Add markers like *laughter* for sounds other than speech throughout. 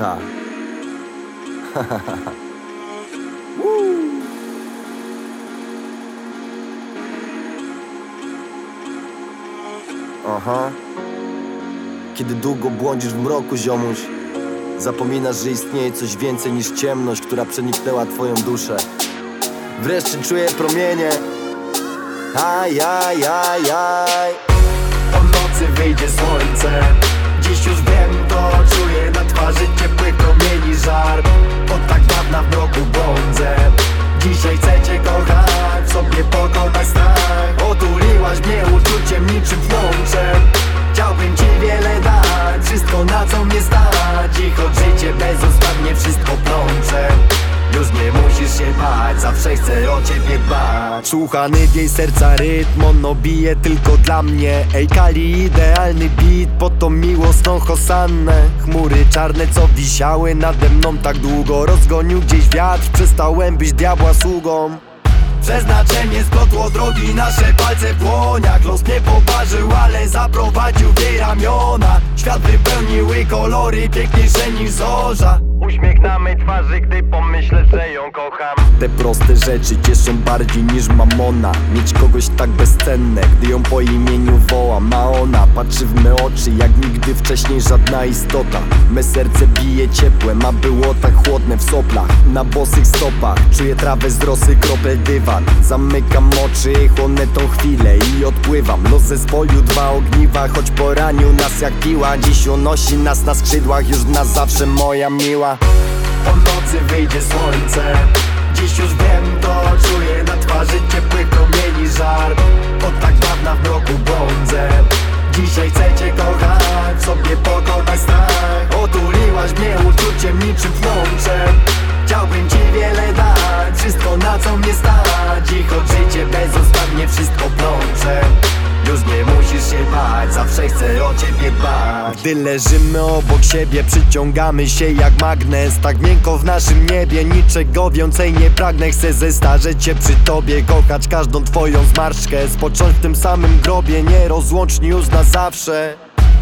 tak. *laughs* Aha. Kiedy długo błądzisz w mroku, ziomuś, zapominasz, że istnieje coś więcej niż ciemność, która przeniknęła twoją duszę. Wreszcie czuję promienie. Aj, aj, aj, aj. Dzisiaj chcę cię kochać sobie pokonać strach Otuliłaś mnie uczuciem niczym włączem. Chciałbym ci wiele dać Wszystko na co mnie stać. I choć życie bezustannie wszystko plącze już nie musisz się bać, zawsze chcę o ciebie dbać. Słuchany w jej serca rytm, ono bije tylko dla mnie. Ej Kali, idealny beat, po tą miłosną hosannę. Chmury czarne, co wisiały nade mną tak długo. Rozgonił gdzieś wiatr, przestałem być diabła sługą. Przeznaczenie splotło drogi, nasze palce w dłoniach. Los nie poparzył, ale zaprowadził w jej ramiona. Świat wypełniły kolory piękniejsze niż zorza Uśmiech na mej twarzy, gdy pomyślę, że ją kocham. Te proste rzeczy cieszą bardziej niż mamona. Mieć kogoś tak bezcenne, gdy ją po imieniu wołam A ona patrzy w me oczy, jak nigdy wcześniej żadna istota. Me serce bije ciepłem, a było tak chłodne w soplach. Na bosych stopach, czuję trawę z rosy, kropel dywan. Zamykam oczy, chłonę tą chwilę i odpływam. Los zespolił dwa ogniwa, choć poranił nas jak piła. Dziś unosi nas na skrzydłach, już na zawsze moja miła Po nocy wyjdzie słońce. Dziś już wiem to, czuję na twarzy ciepłych promieni żar. Od tak dawna w mroku błądzę. Dzisiaj chcę cię kochać, sobie pokonać strach. Otuliłaś mnie uczuciem niczym włączem Chciałbym ci wiele dać, wszystko na co mnie stać. I choć życie wszystko Gdy leżymy obok siebie, przyciągamy się jak magnes. Tak miękko w naszym niebie, niczego więcej nie pragnę. Chcę zestarzeć się przy tobie, kochać każdą twoją zmarszczkę. Spocząć w tym samym grobie, nierozłączni już na zawsze.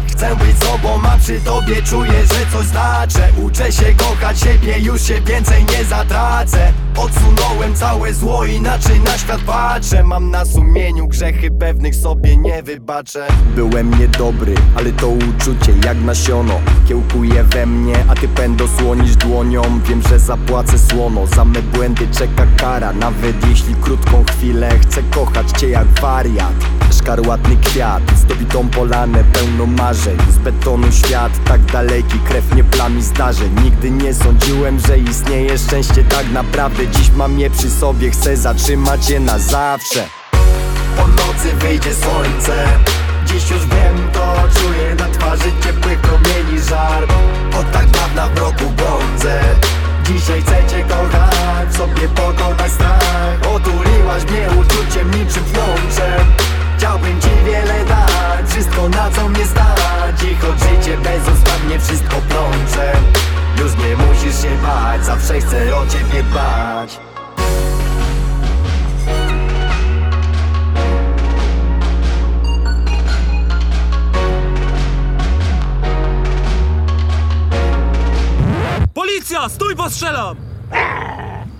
Chcę być sobą, a przy tobie czuję, że coś znaczę. Uczę się kochać siebie, już się więcej nie zatracę Odsunąłem całe zło, inaczej na świat patrzę. Mam na sumieniu grzechy, pewnych sobie nie wybaczę. Byłem niedobry, ale to uczucie jak nasiono. Kiełkuje we mnie, a ty pędo słonisz dłonią. Wiem, że zapłacę słono, za me błędy czeka kara. Nawet jeśli krótką chwilę chcę kochać cię jak wariat. Szkarłatny kwiat, zdobitą polanę pełną marzeń. Z betonu świat tak daleki, krew nie plami zdarzeń. Nigdy nie sądziłem, że istnieje szczęście tak naprawdę Dziś mam je przy sobie, chcę zatrzymać je na zawsze. Po nocy wyjdzie słońce. Dziś już wiem to, czuję na twarzy ciepłych musisz się bać, zawsze chcę o ciebie dbać Policja! Stój, bo strzelam!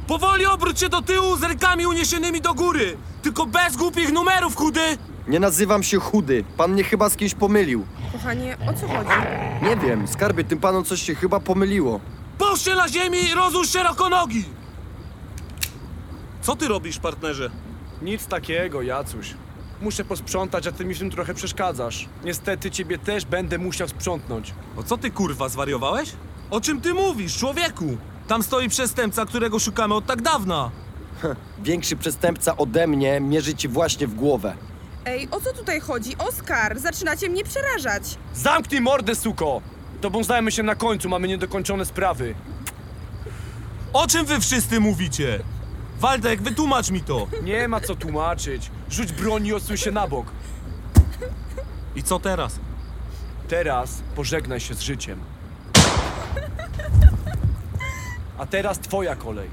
Powoli obróć się do tyłu z rękami uniesionymi do góry! Tylko bez głupich numerów, chudy! Nie nazywam się chudy, pan mnie chyba z kimś pomylił Kochanie, o co chodzi? Nie wiem, skarbie, tym panom coś się chyba pomyliło Połóż się na ziemi i rozłóż szeroko nogi! Co ty robisz, partnerze? Nic takiego, Jacuś. Muszę posprzątać, a ty mi w tym trochę przeszkadzasz. Niestety ciebie też będę musiał sprzątnąć. O co ty, kurwa, zwariowałeś? O czym ty mówisz, człowieku? Tam stoi przestępca, którego szukamy od tak dawna! Większy przestępca ode mnie mierzy ci właśnie w głowę Ej, o co tutaj chodzi? Oskar, zaczynacie mnie przerażać. Zamknij mordę, suko! Tobą zajmę się na końcu, mamy niedokończone sprawy. O czym wy wszyscy mówicie? Waldek, wytłumacz mi to! Nie ma co tłumaczyć. Rzuć broń i odsuń się na bok. I co teraz? Teraz pożegnaj się z życiem. A teraz twoja kolej.